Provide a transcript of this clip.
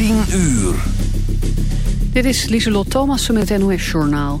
10 uur. Dit is Lieselot Thomassen met het NOS-journaal.